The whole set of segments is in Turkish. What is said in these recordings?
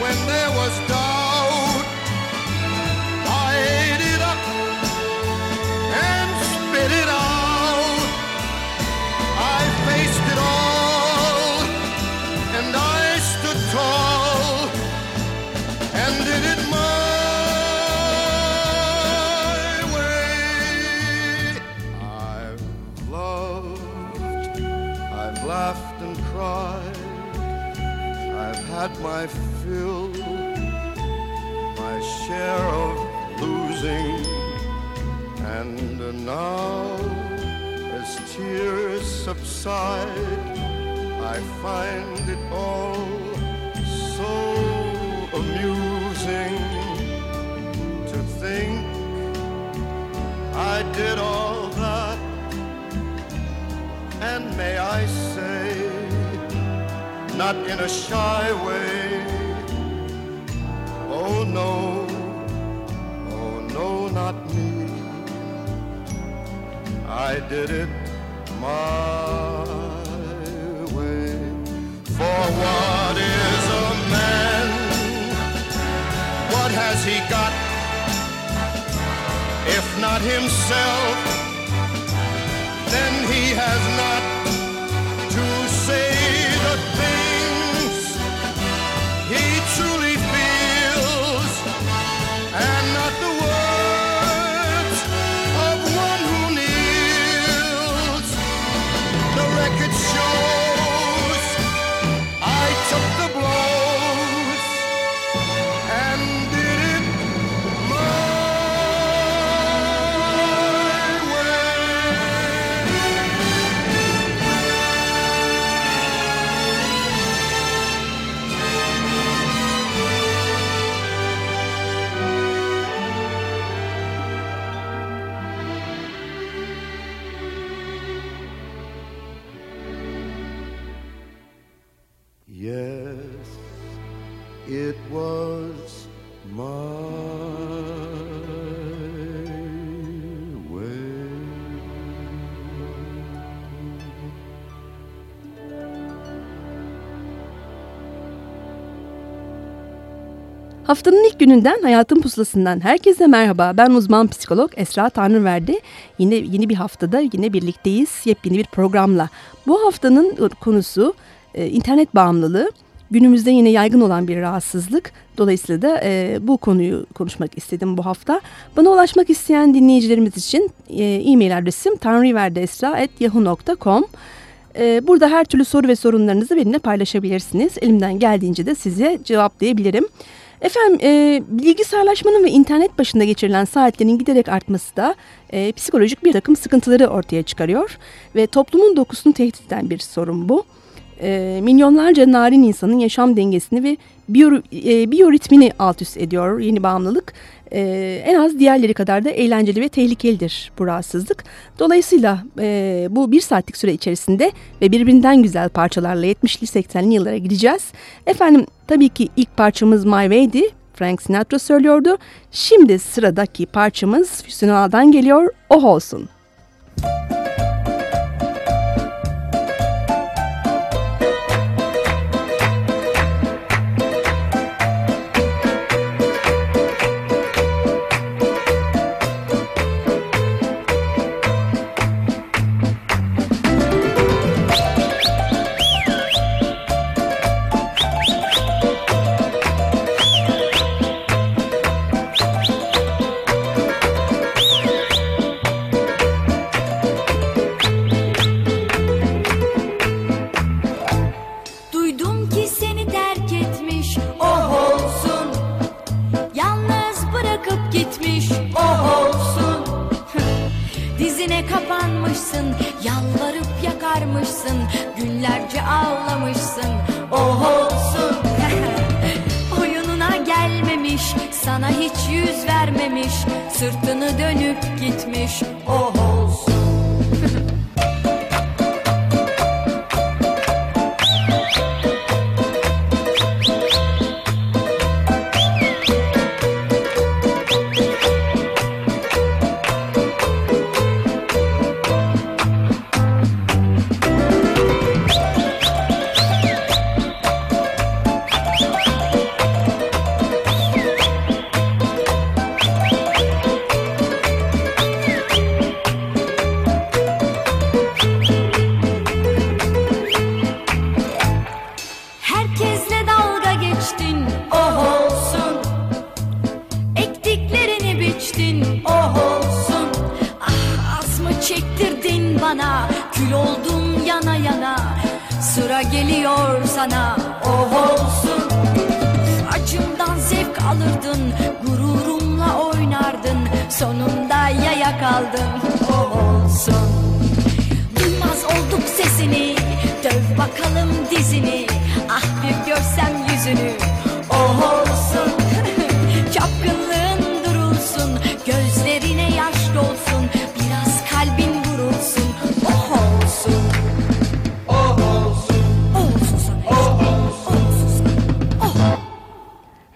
when there was doubt, I ate it up and spit it out. I faced it all and I stood tall and did it my way. I've loved, I've laughed and cried. I've had my fill, my share of losing, and now as tears subside, I find it all so amusing to think I did all that, and may I say not in a shy way. No, oh no, not me. I did it my way. For what is a man? What has he got? If not himself, then he has not Haftanın ilk gününden Hayatın Pusulası'ndan herkese merhaba. Ben uzman psikolog Esra Tanrıverdi. Yine yeni bir haftada yine birlikteyiz. Yepyeni bir programla. Bu haftanın konusu e, internet bağımlılığı. günümüzde yine yaygın olan bir rahatsızlık. Dolayısıyla da e, bu konuyu konuşmak istedim bu hafta. Bana ulaşmak isteyen dinleyicilerimiz için e, e-mail adresim tanrıverdesra.yahoo.com e, Burada her türlü soru ve sorunlarınızı benimle paylaşabilirsiniz. Elimden geldiğince de size cevaplayabilirim. Efendim e, bilgisayarlaşmanın ve internet başında geçirilen saatlerin giderek artması da e, psikolojik bir takım sıkıntıları ortaya çıkarıyor. Ve toplumun dokusunu tehdit eden bir sorun bu. E, milyonlarca narin insanın yaşam dengesini ve biyo, e, biyoritmini alt üst ediyor yeni bağımlılık. E, en az diğerleri kadar da eğlenceli ve tehlikelidir bu rahatsızlık. Dolayısıyla e, bu bir saatlik süre içerisinde ve birbirinden güzel parçalarla 70'li 80'li yıllara gideceğiz. Efendim tabii ki ilk parçamız My Way'di. Frank Sinatra söylüyordu. Şimdi sıradaki parçamız Füsunal'dan geliyor. Oh olsun.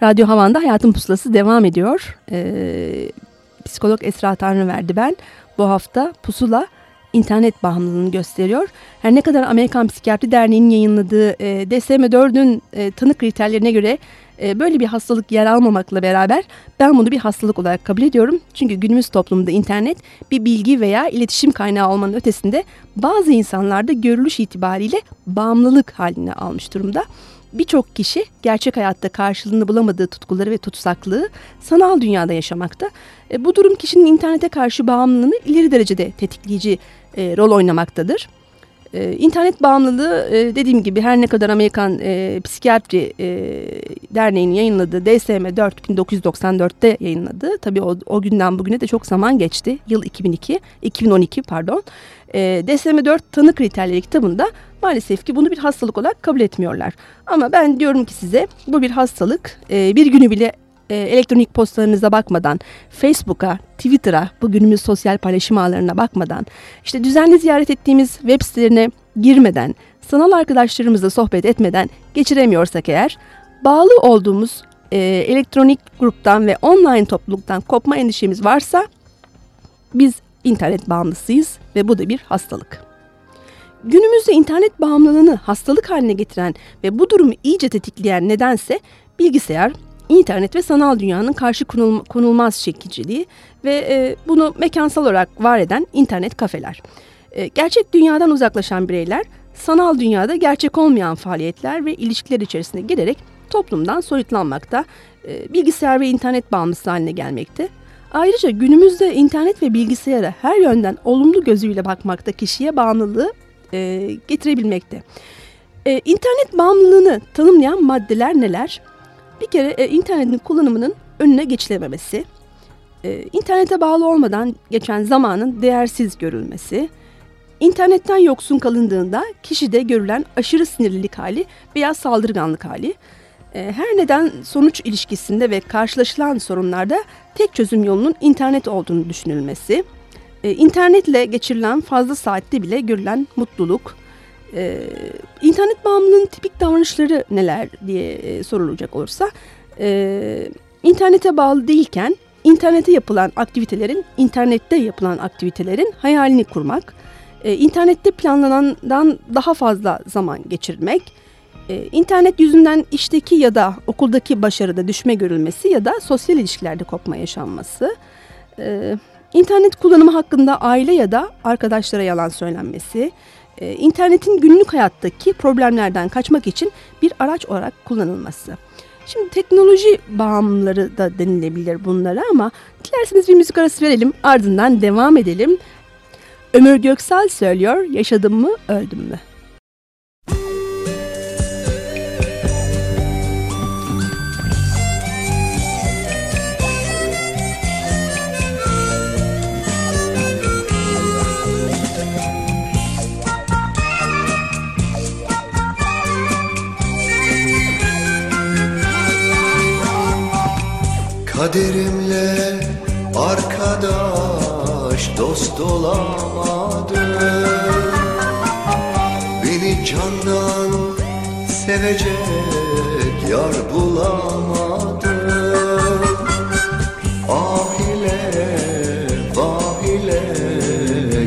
Radyo Havan'da Hayatın Pusulası devam ediyor. Ee, psikolog Esra Tanrıverdi ben. Bu hafta pusula internet bağımlılığını gösteriyor. Her ne kadar Amerikan Psikiyatri Derneği'nin yayınladığı e, DSM-4'ün e, tanı kriterlerine göre e, böyle bir hastalık yer almamakla beraber ben bunu bir hastalık olarak kabul ediyorum. Çünkü günümüz toplumunda internet bir bilgi veya iletişim kaynağı olmanın ötesinde bazı insanlarda görülüş itibariyle bağımlılık haline almış durumda birçok kişi gerçek hayatta karşılığını bulamadığı tutkuları ve tutsaklığı sanal dünyada yaşamakta. E, bu durum kişinin internete karşı bağımlılığını ileri derecede tetikleyici e, rol oynamaktadır. E, internet bağımlılığı e, dediğim gibi her ne kadar Amerikan e, Psikiyatri e, Derneği'nin yayınladığı DSM-4 1994'te yayınladı. Tabii o, o günden bugüne de çok zaman geçti. Yıl 2002, 2012 pardon. E, DSM-4 tanı kriterleri kitabında maalesef ki bunu bir hastalık olarak kabul etmiyorlar. Ama ben diyorum ki size bu bir hastalık. E, bir günü bile e, elektronik postalarınıza bakmadan, Facebook'a, Twitter'a, bu günümüz sosyal paylaşım ağlarına bakmadan, işte düzenli ziyaret ettiğimiz web sitelerine girmeden, sanal arkadaşlarımızla sohbet etmeden geçiremiyorsak eğer, bağlı olduğumuz e, elektronik gruptan ve online topluluktan kopma endişemiz varsa biz internet bağımlısıyız ve bu da bir hastalık. Günümüzde internet bağımlılığını hastalık haline getiren ve bu durumu iyice tetikleyen nedense bilgisayar, internet ve sanal dünyanın karşı konulmaz çekiciliği ve e, bunu mekansal olarak var eden internet kafeler. E, gerçek dünyadan uzaklaşan bireyler sanal dünyada gerçek olmayan faaliyetler ve ilişkiler içerisine girerek toplumdan soyutlanmakta, e, bilgisayar ve internet bağımlısı haline gelmekte. Ayrıca günümüzde internet ve bilgisayara her yönden olumlu gözüyle bakmakta kişiye bağımlılığı e, getirebilmekte. E, internet bağımlılığını tanımlayan maddeler neler? Bir kere e, internetin kullanımının önüne geçilememesi, e, internete bağlı olmadan geçen zamanın değersiz görülmesi, internetten yoksun kalındığında kişide görülen aşırı sinirlilik hali veya saldırganlık hali, e, her neden sonuç ilişkisinde ve karşılaşılan sorunlarda tek çözüm yolunun internet olduğunu düşünülmesi, e, internetle geçirilen fazla saatte bile görülen mutluluk, e, internet bağımlılığının tipik davranışları neler diye e, sorulacak olursa, e, internete bağlı değilken internete yapılan aktivitelerin, internette yapılan aktivitelerin hayalini kurmak, e, internette planlanandan daha fazla zaman geçirmek, e, internet yüzünden işteki ya da okuldaki başarıda düşme görülmesi ya da sosyal ilişkilerde kopma yaşanması, e, internet kullanımı hakkında aile ya da arkadaşlara yalan söylenmesi, e, internetin günlük hayattaki problemlerden kaçmak için bir araç olarak kullanılması. Şimdi teknoloji bağımlıları da denilebilir bunlara ama dilerseniz bir müzik arası verelim ardından devam edelim. Ömür Göksel söylüyor yaşadım mı öldüm mü? Kaderimle arkadaş dost olamadım. Beni candan sevecek yar bulamadım. Ah ile vah ile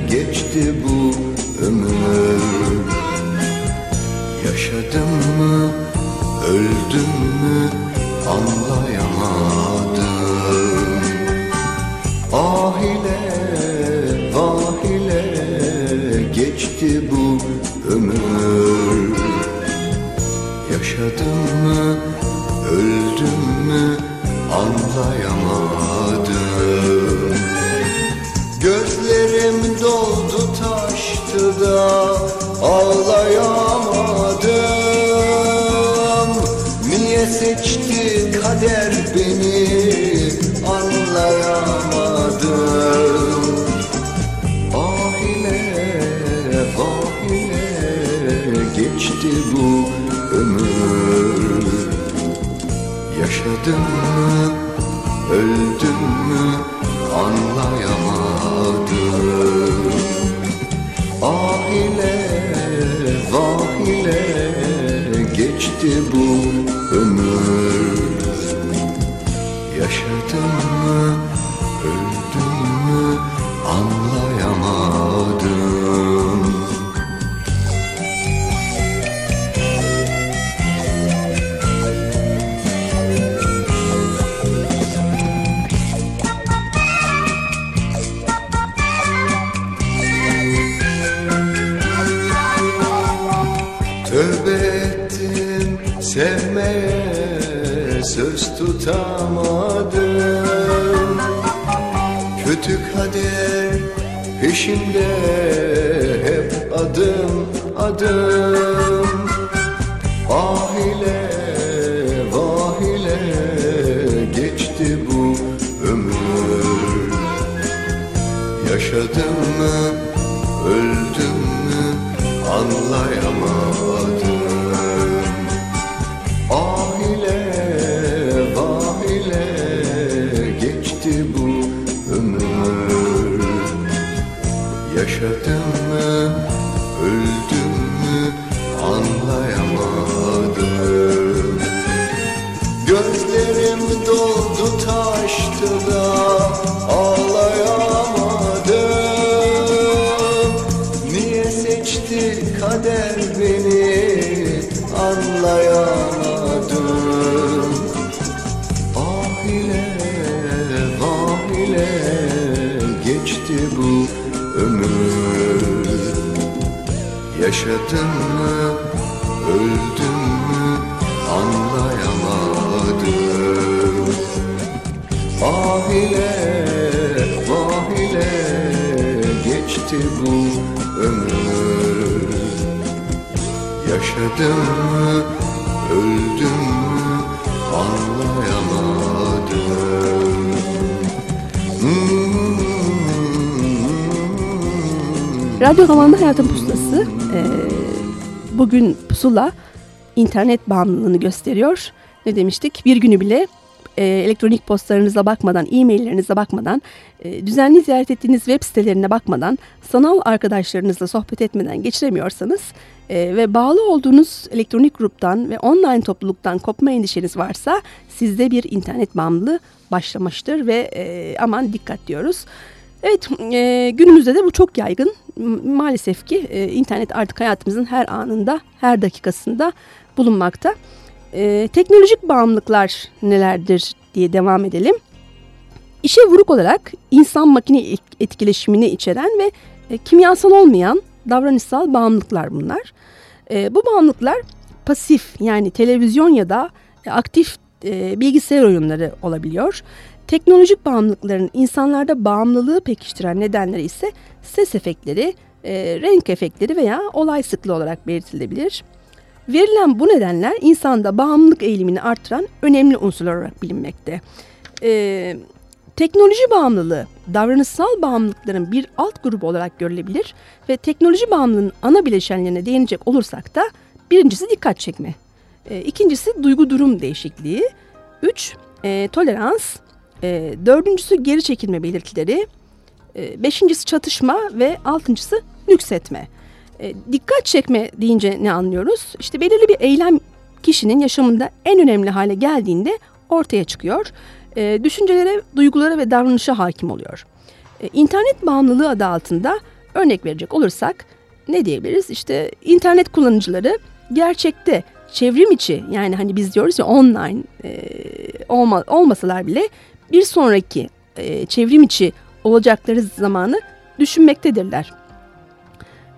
geçti bu ömür. Yaşadım mı öldüm mü anlayamadım geçti bu ömür. Yaşadım mı öldüm mü anlayamadım. Gözlerim doldu taştı da ağlayamadım. Niye seçti kader beni Yaşadım beni anlayamadım. Ah ile vah ile geçti bu ömür. Yaşadın mı, öldün mü anlayamadım. Ah ile, vah ile geçti bu Yaşadın mı, öldün mü anlayamadım Radyo Havan'da Hayatın Pusulası e, bugün pusula internet bağımlılığını gösteriyor. Ne demiştik? Bir günü bile e, elektronik postalarınıza bakmadan, e-maillerinize bakmadan, e, düzenli ziyaret ettiğiniz web sitelerine bakmadan, sanal arkadaşlarınızla sohbet etmeden geçiremiyorsanız e, ve bağlı olduğunuz elektronik gruptan ve online topluluktan kopma endişeniz varsa sizde bir internet bağımlılığı başlamıştır ve e, aman dikkat diyoruz. Evet e, günümüzde de bu çok yaygın. Maalesef ki e, internet artık hayatımızın her anında, her dakikasında bulunmakta. E, teknolojik bağımlılıklar nelerdir diye devam edelim. İşe vuruk olarak insan makine etkileşimini içeren ve e, kimyasal olmayan davranışsal bağımlılıklar bunlar. E, bu bağımlılıklar pasif yani televizyon ya da aktif e, bilgisayar oyunları olabiliyor. Teknolojik bağımlılıkların insanlarda bağımlılığı pekiştiren nedenleri ise ses efektleri, e, renk efektleri veya olay sıklığı olarak belirtilebilir. Verilen bu nedenler insanda bağımlılık eğilimini artıran önemli unsurlar olarak bilinmekte. E, teknoloji bağımlılığı davranışsal bağımlılıkların bir alt grubu olarak görülebilir ve teknoloji bağımlılığının ana bileşenlerine değinecek olursak da birincisi dikkat çekme, e, ikincisi duygu durum değişikliği, üç e, tolerans, e, dördüncüsü geri çekilme belirtileri, e, beşincisi çatışma ve altıncısı nüksetme. E, dikkat çekme deyince ne anlıyoruz? İşte belirli bir eylem kişinin yaşamında en önemli hale geldiğinde ortaya çıkıyor. E, düşüncelere, duygulara ve davranışa hakim oluyor. E, internet bağımlılığı adı altında örnek verecek olursak ne diyebiliriz? İşte internet kullanıcıları gerçekte çevrim içi yani hani biz diyoruz ya online e, olma, olmasalar bile bir sonraki e, çevrim içi olacakları zamanı düşünmektedirler.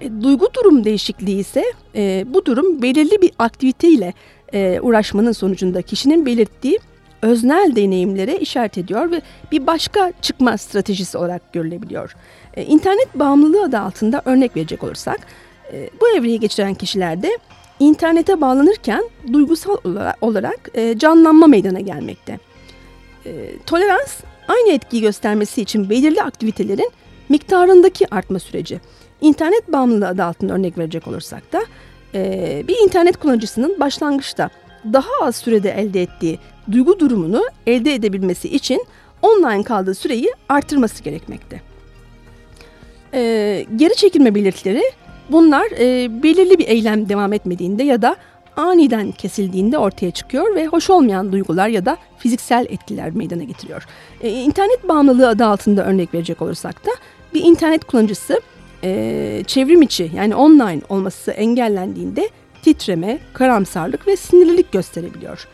E, duygu durum değişikliği ise e, bu durum belirli bir aktiviteyle e, uğraşmanın sonucunda kişinin belirttiği öznel deneyimlere işaret ediyor ve bir başka çıkma stratejisi olarak görülebiliyor. E, internet bağımlılığı adı altında örnek verecek olursak e, bu evreyi geçiren kişilerde internete bağlanırken duygusal olarak, olarak e, canlanma meydana gelmekte. E, tolerans aynı etkiyi göstermesi için belirli aktivitelerin miktarındaki artma süreci. İnternet bağımlılığı adı altında örnek verecek olursak da e, bir internet kullanıcısının başlangıçta daha az sürede elde ettiği duygu durumunu elde edebilmesi için online kaldığı süreyi artırması gerekmekte. E, geri çekilme belirtileri bunlar e, belirli bir eylem devam etmediğinde ya da aniden kesildiğinde ortaya çıkıyor ve hoş olmayan duygular ya da fiziksel etkiler meydana getiriyor. E, internet bağımlılığı adı altında örnek verecek olursak da bir internet kullanıcısı e, çevrim içi yani online olması engellendiğinde titreme, karamsarlık ve sinirlilik gösterebiliyor.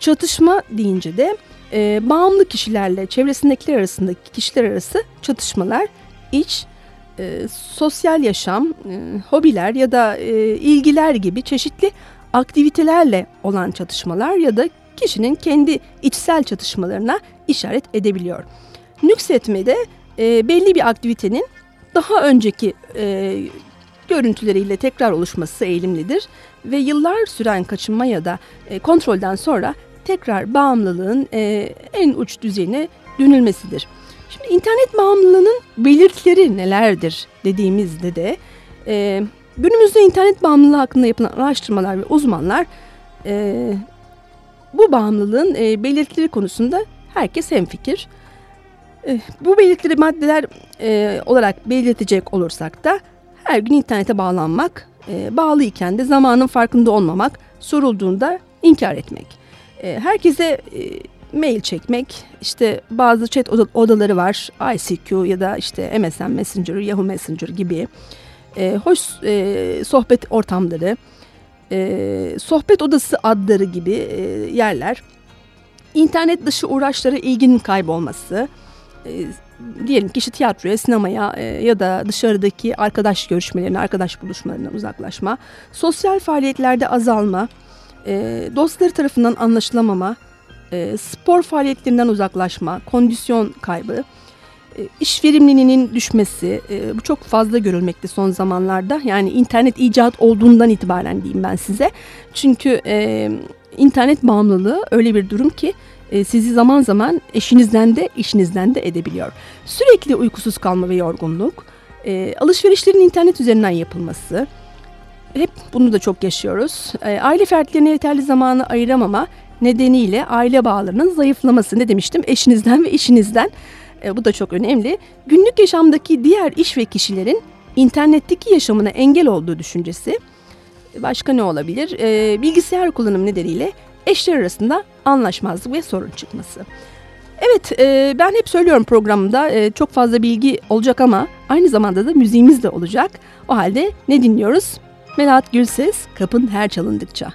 Çatışma deyince de e, bağımlı kişilerle çevresindekiler arasındaki kişiler arası çatışmalar, iç, e, sosyal yaşam, e, hobiler ya da e, ilgiler gibi çeşitli aktivitelerle olan çatışmalar ya da kişinin kendi içsel çatışmalarına işaret edebiliyor. Nüksetmede e, belli bir aktivitenin daha önceki e, görüntüleriyle tekrar oluşması eğilimlidir ve yıllar süren kaçınma ya da e, kontrolden sonra tekrar bağımlılığın e, en uç düzeyine dönülmesidir. Şimdi internet bağımlılığının belirtileri nelerdir dediğimizde de e, günümüzde internet bağımlılığı hakkında yapılan araştırmalar ve uzmanlar e, bu bağımlılığın e, belirtileri konusunda herkes hemfikir. E, bu belirtileri maddeler e, olarak belirtecek olursak da her gün internete bağlanmak, e, bağlı iken de zamanın farkında olmamak, sorulduğunda inkar etmek. E, herkese e, mail çekmek, işte bazı chat odaları var, ICQ ya da işte MSN Messenger, Yahoo Messenger gibi. E, hoş sohbet ortamları, sohbet odası adları gibi yerler, internet dışı uğraşlara ilginin kaybolması, e, diyelim ki işte tiyatroya, sinemaya ya da dışarıdaki arkadaş görüşmelerine, arkadaş buluşmalarından uzaklaşma, sosyal faaliyetlerde azalma, e, dostları tarafından anlaşılamama, e, spor faaliyetlerinden uzaklaşma, kondisyon kaybı, e, iş verimliliğinin düşmesi e, bu çok fazla görülmekte son zamanlarda. Yani internet icat olduğundan itibaren diyeyim ben size. Çünkü e, internet bağımlılığı öyle bir durum ki e, sizi zaman zaman eşinizden de işinizden de edebiliyor. Sürekli uykusuz kalma ve yorgunluk, e, alışverişlerin internet üzerinden yapılması, hep bunu da çok yaşıyoruz. E, aile fertlerine yeterli zamanı ayıramama nedeniyle aile bağlarının zayıflaması ne demiştim eşinizden ve işinizden. E, bu da çok önemli. Günlük yaşamdaki diğer iş ve kişilerin internetteki yaşamına engel olduğu düşüncesi. Başka ne olabilir? E, bilgisayar kullanımı nedeniyle eşler arasında anlaşmazlık ve sorun çıkması. Evet e, ben hep söylüyorum programda e, çok fazla bilgi olacak ama aynı zamanda da müziğimiz de olacak. O halde ne dinliyoruz? Melahat Gülses, Kapın Her Çalındıkça.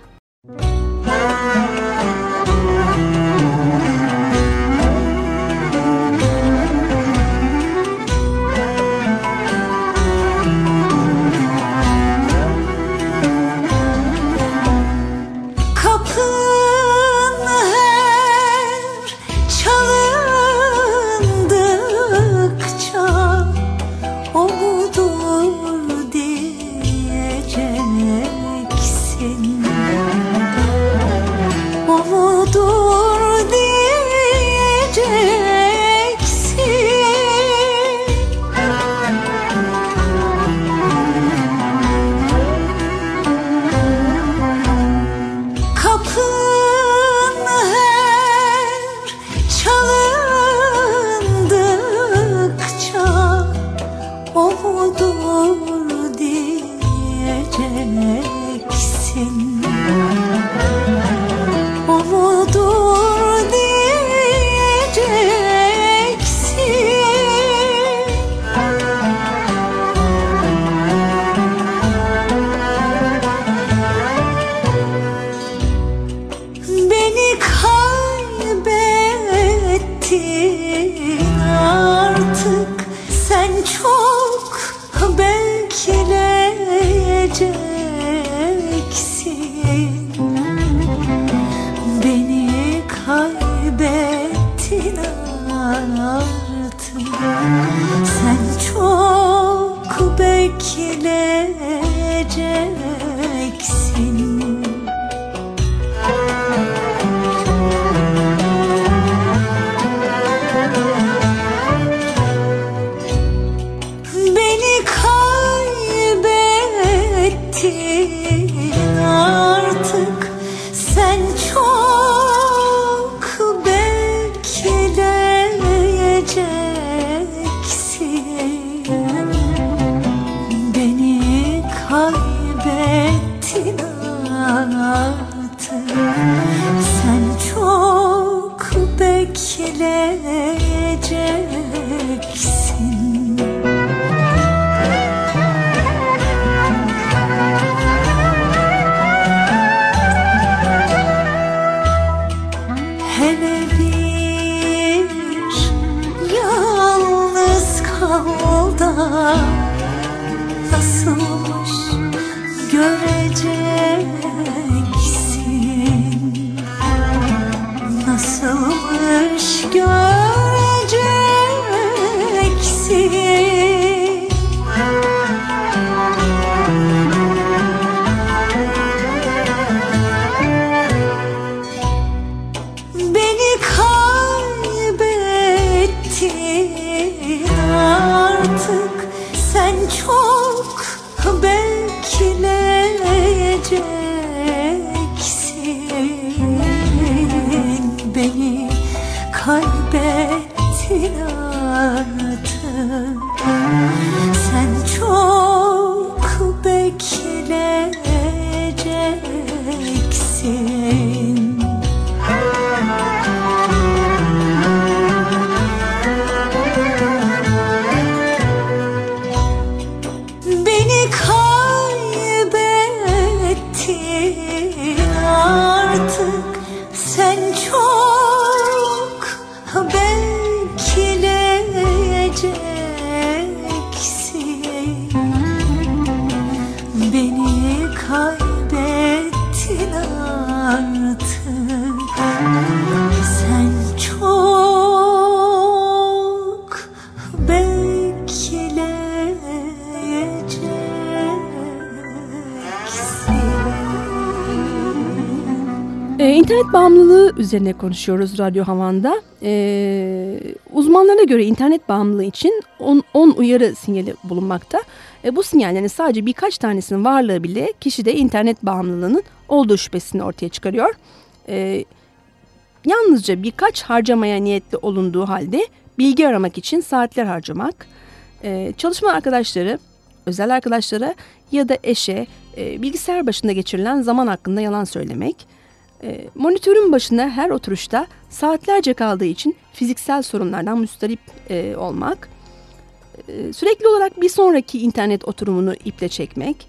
Üzerine konuşuyoruz Radyo Havan'da. Ee, uzmanlara göre internet bağımlılığı için 10 uyarı sinyali bulunmakta. E, bu sinyallerin sadece birkaç tanesinin varlığı bile kişide internet bağımlılığının olduğu şüphesini ortaya çıkarıyor. E, yalnızca birkaç harcamaya niyetli olunduğu halde bilgi aramak için saatler harcamak, e, çalışma arkadaşları, özel arkadaşlara ya da eşe e, bilgisayar başında geçirilen zaman hakkında yalan söylemek, e, monitörün başında her oturuşta saatlerce kaldığı için fiziksel sorunlardan müstarip e, olmak, e, sürekli olarak bir sonraki internet oturumunu iple çekmek,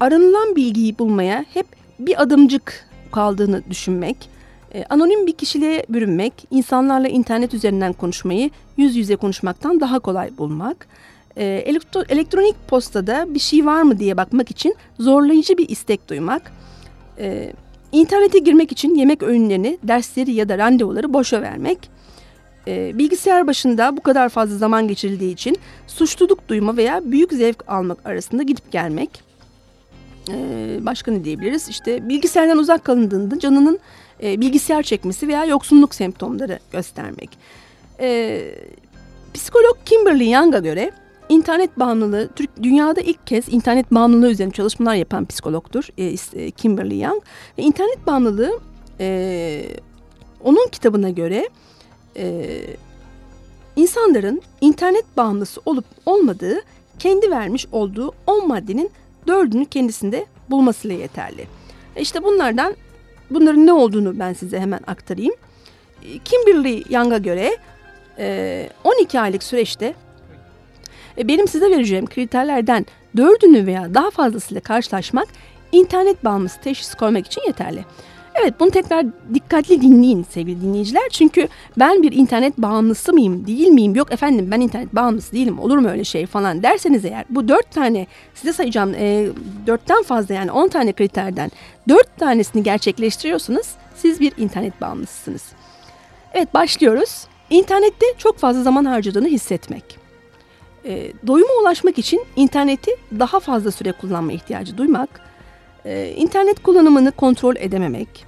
aranılan bilgiyi bulmaya hep bir adımcık kaldığını düşünmek, e, anonim bir kişiliğe bürünmek, insanlarla internet üzerinden konuşmayı yüz yüze konuşmaktan daha kolay bulmak, e, elektronik postada bir şey var mı diye bakmak için zorlayıcı bir istek duymak, internete girmek için yemek öğünlerini, dersleri ya da randevuları boşa vermek, e, bilgisayar başında bu kadar fazla zaman geçirildiği için suçluluk duyma veya büyük zevk almak arasında gidip gelmek. E, başka ne diyebiliriz? İşte bilgisayardan uzak kalındığında canının e, bilgisayar çekmesi veya yoksunluk semptomları göstermek. E, psikolog Kimberly Young'a göre internet bağımlılığı, Türk dünyada ilk kez internet bağımlılığı üzerine çalışmalar yapan psikologtur e, Kimberly Young. Ve internet bağımlılığı e, onun kitabına göre e, insanların internet bağımlısı olup olmadığı kendi vermiş olduğu 10 maddenin dördünü kendisinde bulmasıyla yeterli. E işte bunlardan bunların ne olduğunu ben size hemen aktarayım. E, Kimberly Young'a göre 12 aylık süreçte benim size vereceğim kriterlerden dördünü veya daha fazlasıyla karşılaşmak internet bağımlısı teşhis koymak için yeterli. Evet bunu tekrar dikkatli dinleyin sevgili dinleyiciler. Çünkü ben bir internet bağımlısı mıyım değil miyim? Yok efendim ben internet bağımlısı değilim olur mu öyle şey falan derseniz eğer bu dört tane size sayacağım e, dörtten fazla yani on tane kriterden dört tanesini gerçekleştiriyorsunuz siz bir internet bağımlısısınız. Evet başlıyoruz. İnternette çok fazla zaman harcadığını hissetmek. E, doyuma ulaşmak için interneti daha fazla süre kullanma ihtiyacı duymak ee, internet kullanımını kontrol edememek,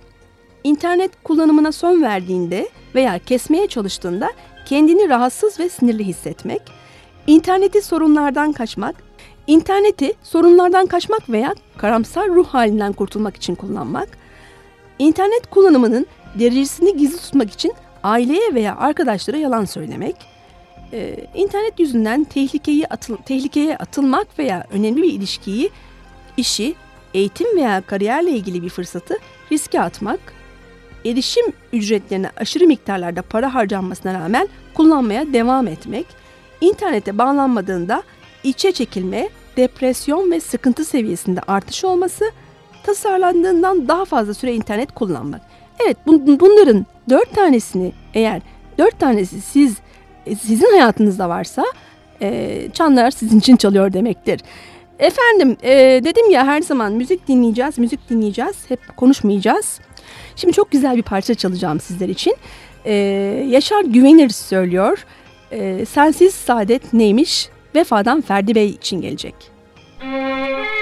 internet kullanımına son verdiğinde veya kesmeye çalıştığında kendini rahatsız ve sinirli hissetmek, interneti sorunlardan kaçmak, interneti sorunlardan kaçmak veya karamsar ruh halinden kurtulmak için kullanmak, internet kullanımının derecesini gizli tutmak için aileye veya arkadaşlara yalan söylemek, e, internet yüzünden tehlikeye, atıl, tehlikeye atılmak veya önemli bir ilişkiyi, işi eğitim veya kariyerle ilgili bir fırsatı riske atmak, erişim ücretlerine aşırı miktarlarda para harcanmasına rağmen kullanmaya devam etmek, internete bağlanmadığında içe çekilme, depresyon ve sıkıntı seviyesinde artış olması, tasarlandığından daha fazla süre internet kullanmak. Evet bunların dört tanesini eğer dört tanesi siz sizin hayatınızda varsa e, çanlar sizin için çalıyor demektir. Efendim e, dedim ya her zaman müzik dinleyeceğiz, müzik dinleyeceğiz. Hep konuşmayacağız. Şimdi çok güzel bir parça çalacağım sizler için. E, Yaşar Güvenir söylüyor. E, Sensiz Saadet neymiş? Vefadan Ferdi Bey için gelecek. Müzik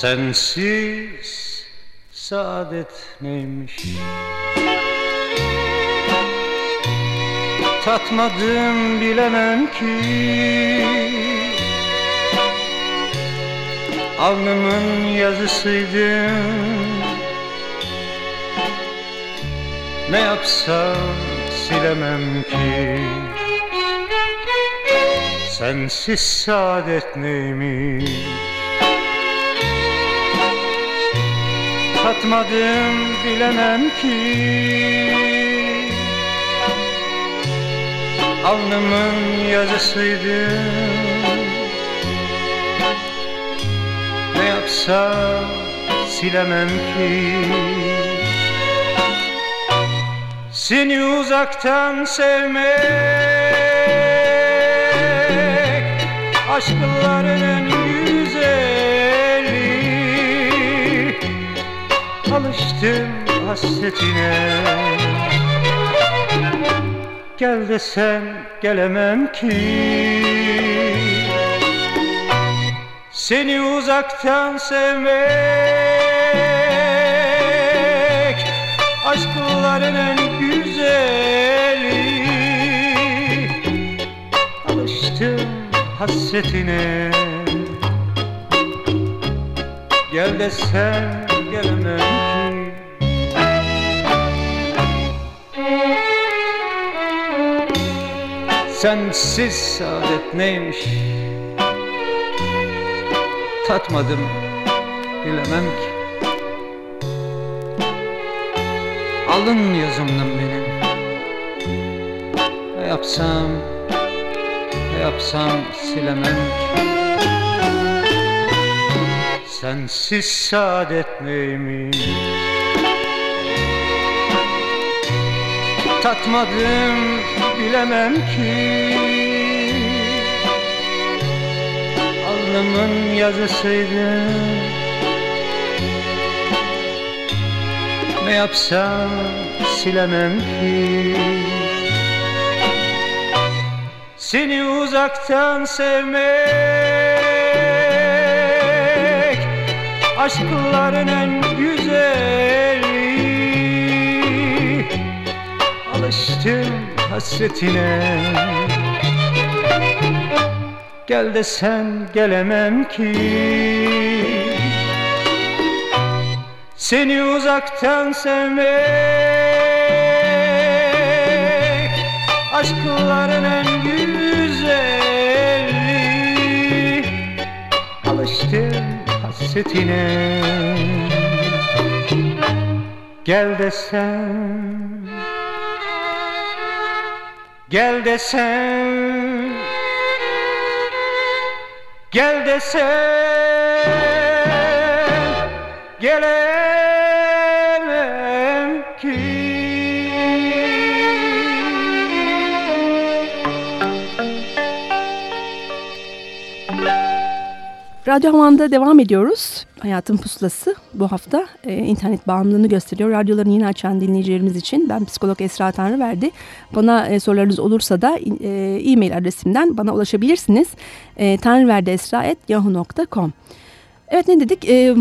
Sensiz saadet neymiş? Tatmadım bilemem ki. Alnımın yazısıydın Ne yapsam silemem ki. Sensiz saadet neymiş tatmadım bilemem ki. Alnımın yazısıydın Ne yapsam silemem ki. Seni uzaktan sevmek Aşkların en Alıştım hasretine. Gel desem gelemem ki. Seni uzaktan sevmek Aşkların en güzeli. Alıştım hasretine. Gel desem gelemem Sensiz saadet neymiş? Tatmadım bilemem ki. Alın yazımdım benim Ne yapsam Ne yapsam silemem ki. Sensiz saadet neymiş Tatmadım bilemem ki. Alnımın yazısıydı Ne yapsam silemem ki. Seni uzaktan sevmek Aşkların en Alıştım hasretine. Gel desen gelemem ki. Seni uzaktan sevmek Aşkların en güzeli. Alıştım hasretine. Gel desen Gel desen Gel desen Gelemem ki Radyo Havan'da devam ediyoruz. Hayatın Pusulası bu hafta e, internet bağımlılığını gösteriyor. Radyolarını yeni açan dinleyicilerimiz için ben psikolog Esra Tanrıverdi. Bana e, sorularınız olursa da e, e-mail adresimden bana ulaşabilirsiniz. E, tanrıverdiesra.yahoo.com Evet ne dedik? E,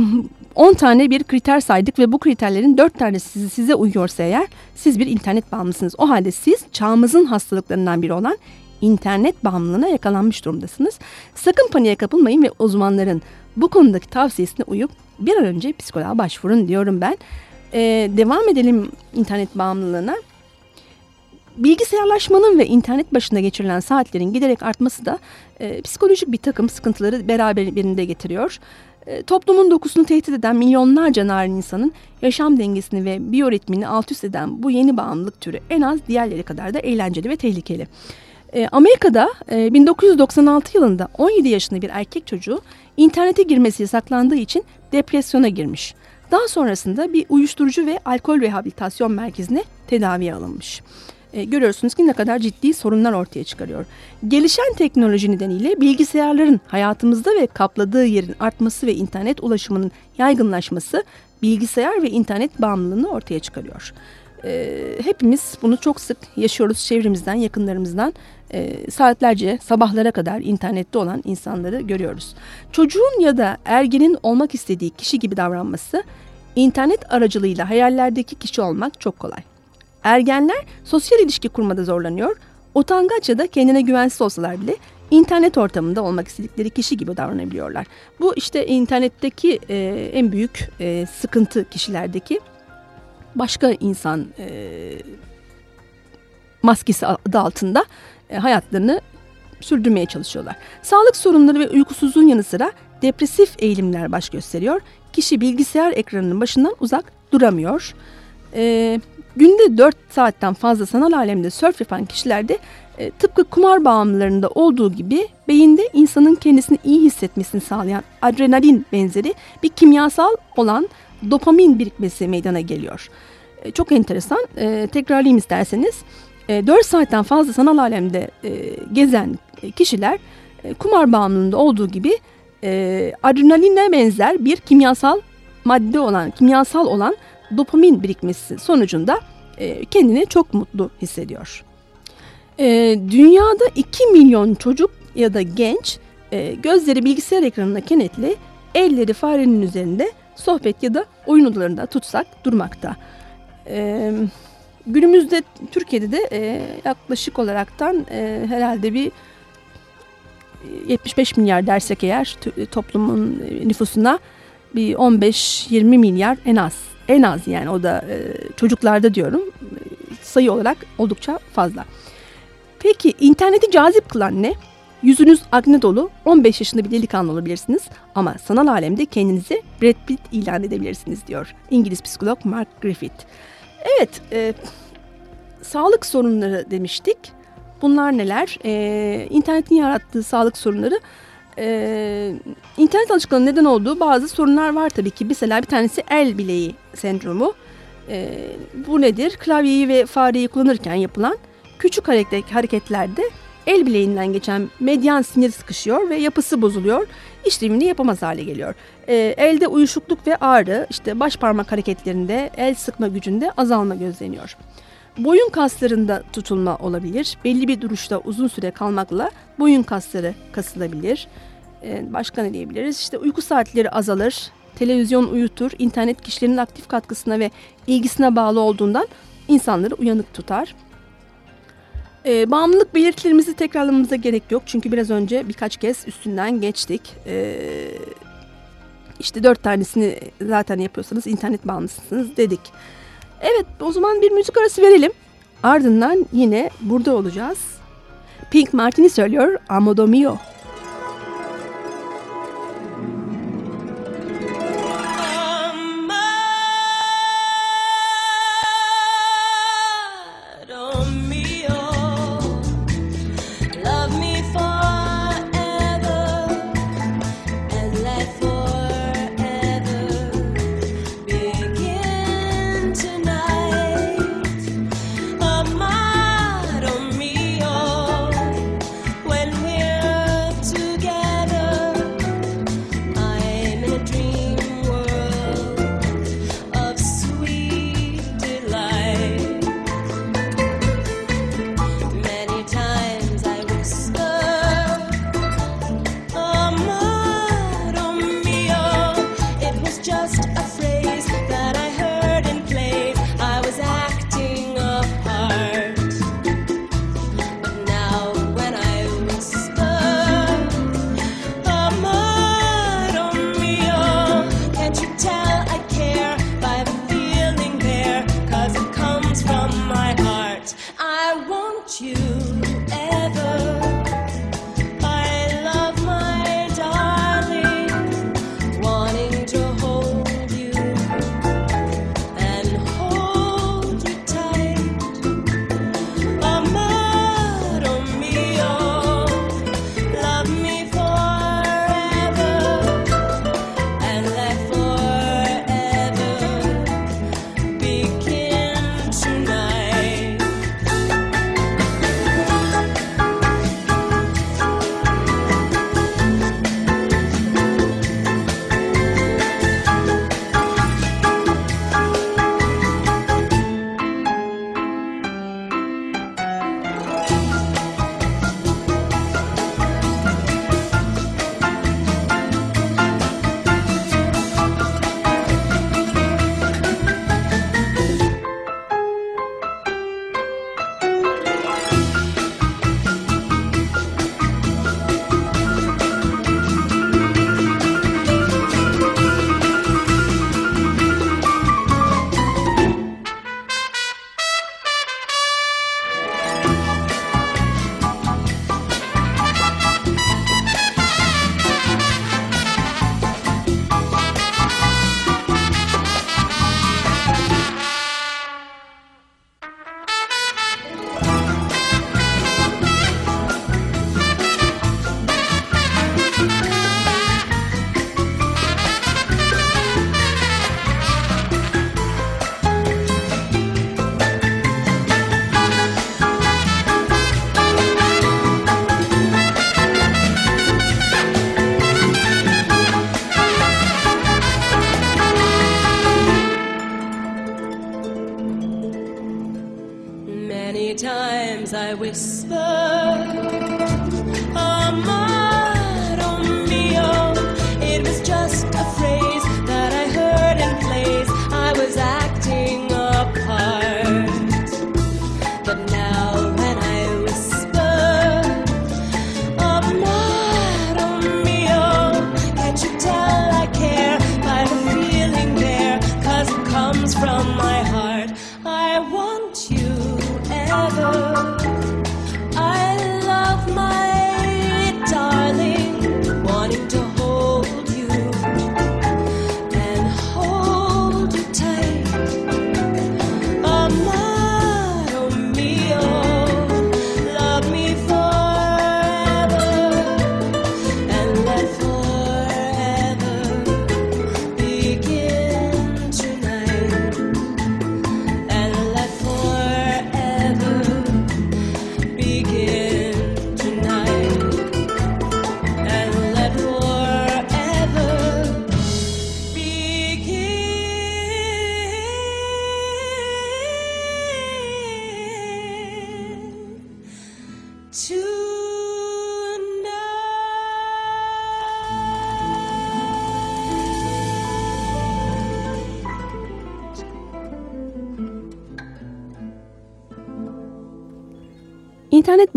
10 tane bir kriter saydık ve bu kriterlerin 4 tanesi size uyuyorsa eğer siz bir internet bağımlısınız. O halde siz çağımızın hastalıklarından biri olan internet bağımlılığına yakalanmış durumdasınız. Sakın paniğe kapılmayın ve uzmanların bu konudaki tavsiyesine uyup bir an önce psikoloğa başvurun diyorum ben. Ee, devam edelim internet bağımlılığına. Bilgisayarlaşmanın ve internet başında geçirilen saatlerin giderek artması da e, psikolojik bir takım sıkıntıları beraberinde getiriyor. E, toplumun dokusunu tehdit eden milyonlarca narin insanın yaşam dengesini ve biyoritmini alt üst eden bu yeni bağımlılık türü en az diğerleri kadar da eğlenceli ve tehlikeli. E, Amerika'da e, 1996 yılında 17 yaşında bir erkek çocuğu internete girmesi yasaklandığı için depresyona girmiş. Daha sonrasında bir uyuşturucu ve alkol rehabilitasyon merkezine tedaviye alınmış. E, görüyorsunuz ki ne kadar ciddi sorunlar ortaya çıkarıyor. Gelişen teknoloji nedeniyle bilgisayarların hayatımızda ve kapladığı yerin artması ve internet ulaşımının yaygınlaşması bilgisayar ve internet bağımlılığını ortaya çıkarıyor. E, hepimiz bunu çok sık yaşıyoruz çevremizden, yakınlarımızdan. E, saatlerce, sabahlara kadar internette olan insanları görüyoruz. Çocuğun ya da ergenin olmak istediği kişi gibi davranması, internet aracılığıyla hayallerdeki kişi olmak çok kolay. Ergenler sosyal ilişki kurmada zorlanıyor, utangaç ya da kendine güvensiz olsalar bile internet ortamında olmak istedikleri kişi gibi davranabiliyorlar. Bu işte internetteki e, en büyük e, sıkıntı kişilerdeki başka insan e, maskesi adı altında hayatlarını sürdürmeye çalışıyorlar. Sağlık sorunları ve uykusuzluğun yanı sıra depresif eğilimler baş gösteriyor. Kişi bilgisayar ekranının başından uzak duramıyor. E, günde 4 saatten fazla sanal alemde surf yapan kişilerde e, tıpkı kumar bağımlılarında olduğu gibi beyinde insanın kendisini iyi hissetmesini sağlayan adrenalin benzeri bir kimyasal olan dopamin birikmesi meydana geliyor. E, çok enteresan. E, tekrarlayayım isterseniz. E, 4 saatten fazla sanal alemde e, gezen kişiler e, kumar bağımlılığında olduğu gibi e, adrenalinle benzer bir kimyasal madde olan, kimyasal olan dopamin birikmesi sonucunda e, kendini çok mutlu hissediyor. E, dünyada 2 milyon çocuk ya da genç e, gözleri bilgisayar ekranına kenetli, elleri farenin üzerinde sohbet ya da oyun odalarında tutsak durmakta. E, günümüzde Türkiye'de de e, yaklaşık olaraktan e, herhalde bir 75 milyar dersek eğer toplumun nüfusuna bir 15-20 milyar en az en az yani o da e, çocuklarda diyorum sayı olarak oldukça fazla. Peki interneti cazip kılan ne? Yüzünüz akne dolu 15 yaşında bir delikanlı olabilirsiniz ama sanal alemde kendinizi Brad Pitt ilan edebilirsiniz diyor İngiliz psikolog Mark Griffith. Evet, e, sağlık sorunları demiştik. Bunlar neler? E, internetin yarattığı sağlık sorunları e, internet alışkanlığı neden olduğu bazı sorunlar var tabii ki. Mesela bir tanesi el bileği sendromu. E, bu nedir? Klavyeyi ve fareyi kullanırken yapılan küçük hareket, hareketlerde el bileğinden geçen medyan sinir sıkışıyor ve yapısı bozuluyor. İşlemini yapamaz hale geliyor. E, elde uyuşukluk ve ağrı, işte baş parmak hareketlerinde, el sıkma gücünde azalma gözleniyor. Boyun kaslarında tutulma olabilir. Belli bir duruşta uzun süre kalmakla boyun kasları kasılabilir. Ee, başka ne diyebiliriz? İşte uyku saatleri azalır. Televizyon uyutur. internet kişilerin aktif katkısına ve ilgisine bağlı olduğundan insanları uyanık tutar. E, bağımlılık belirtilerimizi tekrarlamamıza gerek yok. Çünkü biraz önce birkaç kez üstünden geçtik. E, işte dört tanesini zaten yapıyorsanız internet bağımlısınız dedik. Evet o zaman bir müzik arası verelim. Ardından yine burada olacağız. Pink Martini söylüyor Amodo Mio.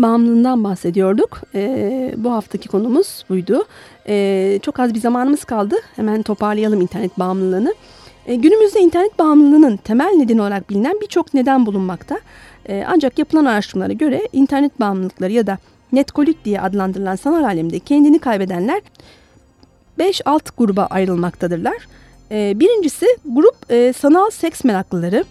Bağımlılığından bahsediyorduk. Ee, bu haftaki konumuz buydu. Ee, çok az bir zamanımız kaldı. Hemen toparlayalım internet bağımlılığını. Ee, günümüzde internet bağımlılığının temel nedeni olarak bilinen birçok neden bulunmakta. Ee, ancak yapılan araştırmalara göre internet bağımlılıkları ya da netkolik diye adlandırılan sanal alemde kendini kaybedenler 5 alt gruba ayrılmaktadırlar. Birincisi grup e, sanal seks meraklıları.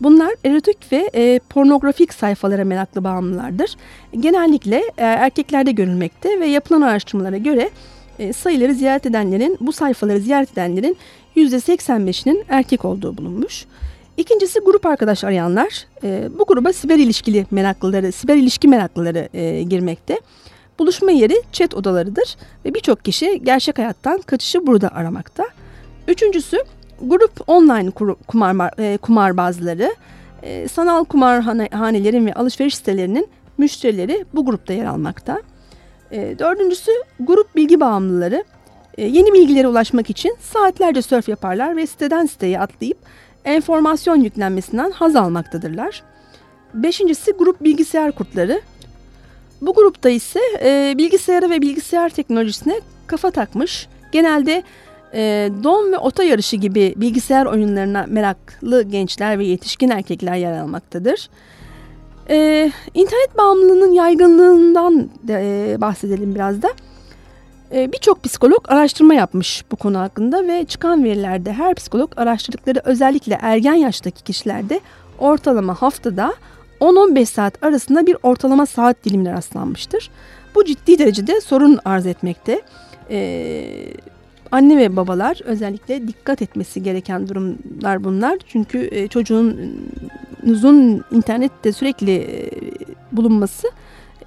Bunlar erotik ve e, pornografik sayfalara meraklı bağımlılardır. Genellikle e, erkeklerde görülmekte ve yapılan araştırmalara göre e, sayıları ziyaret edenlerin, bu sayfaları ziyaret edenlerin %85'inin erkek olduğu bulunmuş. İkincisi grup arkadaş arayanlar. E, bu gruba siber ilişkili meraklıları, siber ilişki meraklıları e, girmekte. Buluşma yeri chat odalarıdır ve birçok kişi gerçek hayattan kaçışı burada aramakta. Üçüncüsü grup online kumar, e, kumarbazları. E, sanal kumarhanelerin ve alışveriş sitelerinin müşterileri bu grupta yer almakta. E, dördüncüsü grup bilgi bağımlıları. E, yeni bilgilere ulaşmak için saatlerce surf yaparlar ve siteden siteye atlayıp enformasyon yüklenmesinden haz almaktadırlar. Beşincisi grup bilgisayar kurtları. Bu grupta ise e, bilgisayara ve bilgisayar teknolojisine kafa takmış. Genelde e, don ve ota yarışı gibi bilgisayar oyunlarına meraklı gençler ve yetişkin erkekler yer almaktadır. E, internet bağımlılığının yaygınlığından da, e, bahsedelim biraz da. E, Birçok psikolog araştırma yapmış bu konu hakkında ve çıkan verilerde her psikolog araştırdıkları özellikle ergen yaştaki kişilerde ortalama haftada 10-15 saat arasında bir ortalama saat dilimine rastlanmıştır. Bu ciddi derecede sorun arz etmekte. Ee, anne ve babalar özellikle dikkat etmesi gereken durumlar bunlar. Çünkü e, çocuğunuzun internette sürekli e, bulunması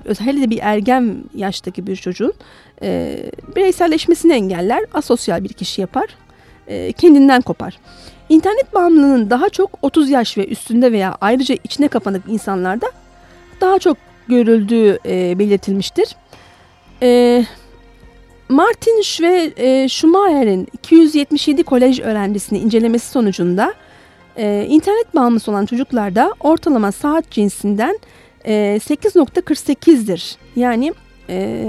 özellikle de bir ergen yaştaki bir çocuğun e, bireyselleşmesini engeller, asosyal bir kişi yapar, e, kendinden kopar. İnternet bağımlılığının daha çok 30 yaş ve üstünde veya ayrıca içine kapanık insanlarda daha çok görüldüğü belirtilmiştir. E, Martin ve e, Schumacher'in 277 kolej öğrencisini incelemesi sonucunda e, internet bağımlısı olan çocuklarda ortalama saat cinsinden e, 8.48'dir. Yani e,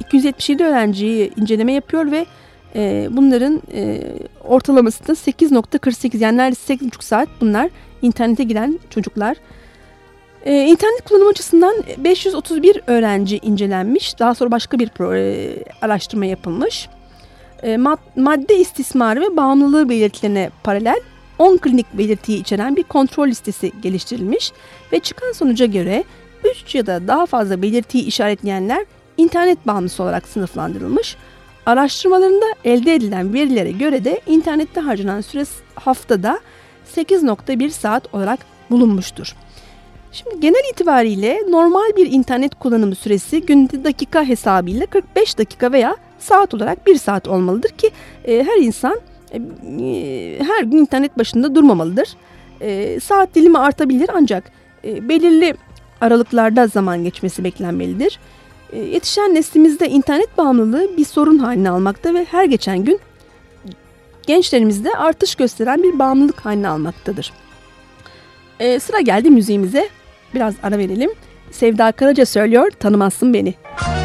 277 öğrenciyi inceleme yapıyor ve e, bunların e, ortalaması da 8.48 yani neredeyse 8.5 saat bunlar internete giren çocuklar. E, internet kullanım açısından 531 öğrenci incelenmiş. Daha sonra başka bir pro, e, araştırma yapılmış. E, mad, madde istismarı ve bağımlılığı belirtilerine paralel 10 klinik belirtiyi içeren bir kontrol listesi geliştirilmiş ve çıkan sonuca göre 3 ya da daha fazla belirtiyi işaretleyenler internet bağımlısı olarak sınıflandırılmış. Araştırmalarında elde edilen verilere göre de internette harcanan süre haftada 8.1 saat olarak bulunmuştur. Şimdi genel itibariyle normal bir internet kullanımı süresi günde dakika hesabıyla 45 dakika veya saat olarak 1 saat olmalıdır ki e, her insan e, her gün internet başında durmamalıdır. E, saat dilimi artabilir ancak e, belirli aralıklarda zaman geçmesi beklenmelidir. E, yetişen neslimizde internet bağımlılığı bir sorun haline almakta ve her geçen gün gençlerimizde artış gösteren bir bağımlılık haline almaktadır. E, sıra geldi müziğimize. Biraz ara verelim. Sevda Karaca söylüyor Tanımazsın Beni. Tanımazsın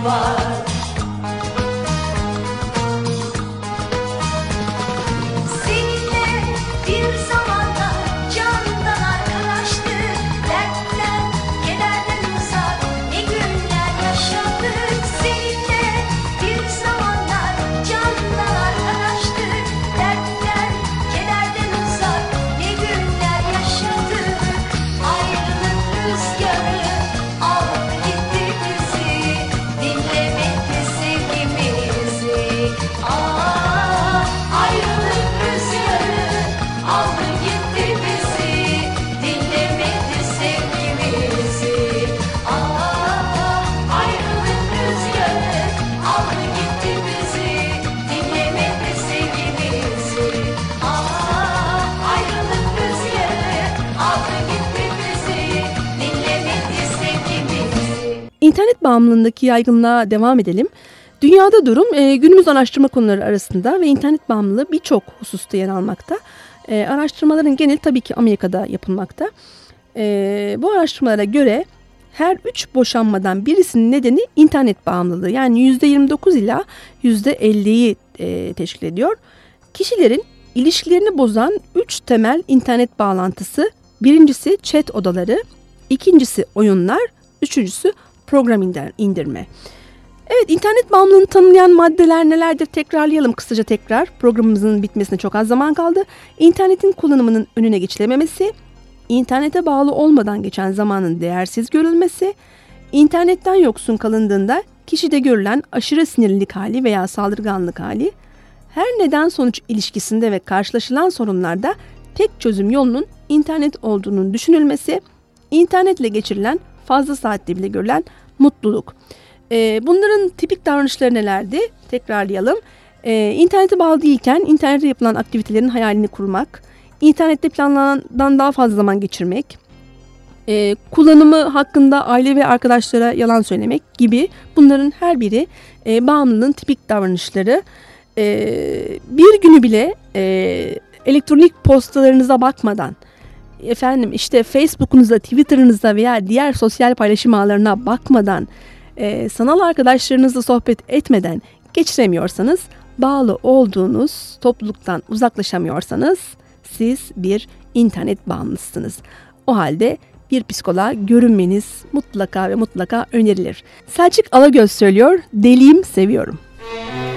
吗？Bağımlılığındaki yaygınlığa devam edelim. Dünyada durum e, günümüz araştırma konuları arasında ve internet bağımlılığı birçok hususta yer almakta. E, araştırmaların geneli tabii ki Amerika'da yapılmakta. E, bu araştırmalara göre her üç boşanmadan birisinin nedeni internet bağımlılığı. Yani %29 ila %50'yi e, teşkil ediyor. Kişilerin ilişkilerini bozan üç temel internet bağlantısı. Birincisi chat odaları, ikincisi oyunlar, üçüncüsü program indir- indirme. Evet internet bağımlılığını tanımlayan maddeler nelerdir tekrarlayalım kısaca tekrar. Programımızın bitmesine çok az zaman kaldı. İnternetin kullanımının önüne geçilememesi, internete bağlı olmadan geçen zamanın değersiz görülmesi, internetten yoksun kalındığında kişide görülen aşırı sinirlilik hali veya saldırganlık hali, her neden sonuç ilişkisinde ve karşılaşılan sorunlarda tek çözüm yolunun internet olduğunun düşünülmesi, internetle geçirilen fazla saatte bile görülen mutluluk. Ee, bunların tipik davranışları nelerdi? Tekrarlayalım. Ee, internete bağlı değilken internette yapılan aktivitelerin hayalini kurmak, internette planlanan daha fazla zaman geçirmek, e, kullanımı hakkında aile ve arkadaşlara yalan söylemek gibi bunların her biri e, bağımlılığın tipik davranışları. E, bir günü bile e, elektronik postalarınıza bakmadan efendim işte Facebook'unuzda, Twitter'ınızda veya diğer sosyal paylaşım ağlarına bakmadan, e, sanal arkadaşlarınızla sohbet etmeden geçiremiyorsanız, bağlı olduğunuz topluluktan uzaklaşamıyorsanız siz bir internet bağımlısınız. O halde bir psikoloğa görünmeniz mutlaka ve mutlaka önerilir. Selçuk Alagöz söylüyor, deliyim seviyorum. Ömrümün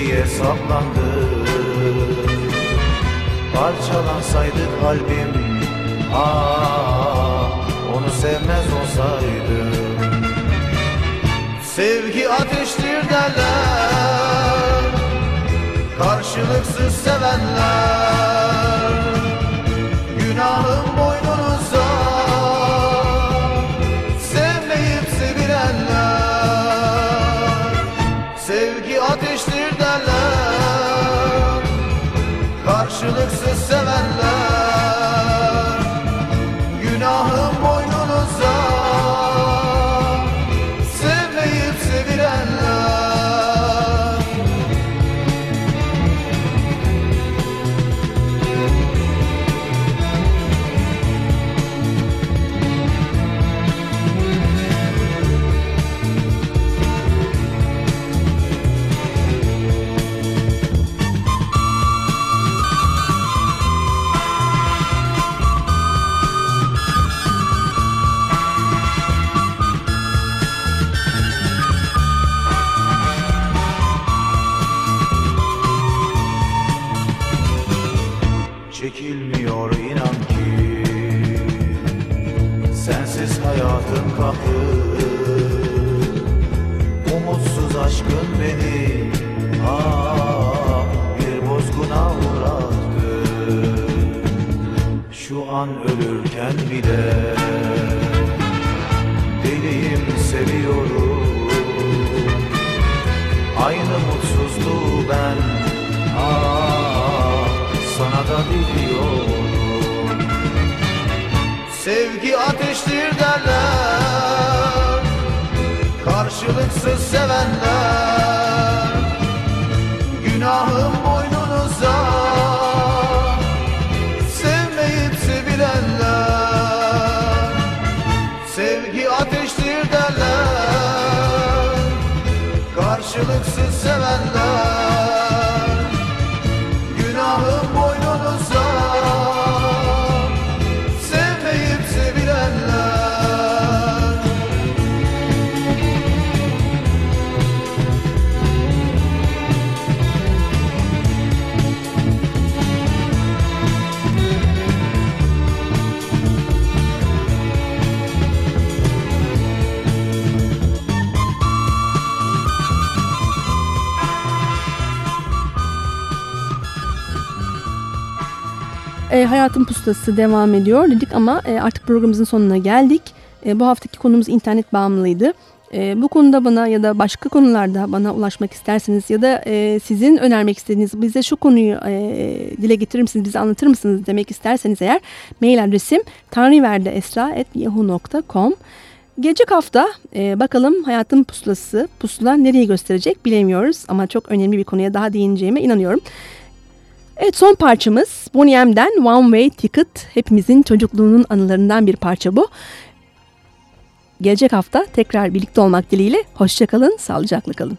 bir sevgiye saplandım Parçalansaydı kalbim ah onu sevmez olsaydım. Sevgi ateştir derler Karşılıksız sevenler bile Deliyim seviyorum. Aynı mutsuzluğu ben ah, sana da diliyorum Sevgi ateştir derler Karşılıksız sevenler Karşılıksız E, Hayatın Pustası devam ediyor dedik ama e, artık programımızın sonuna geldik. E, bu haftaki konumuz internet bağımlılığıydı. Bu konuda bana ya da başka konularda bana ulaşmak isterseniz ya da sizin önermek istediğiniz bize şu konuyu dile getirir misiniz, bize anlatır mısınız demek isterseniz eğer mail adresim tanrıverdeesra.yahoo.com Gelecek hafta bakalım hayatın pusulası, pusula nereyi gösterecek bilemiyoruz ama çok önemli bir konuya daha değineceğime inanıyorum. Evet son parçamız Boney M'den One Way Ticket. Hepimizin çocukluğunun anılarından bir parça bu. Gelecek hafta tekrar birlikte olmak dileğiyle. Hoşçakalın, sağlıcakla kalın.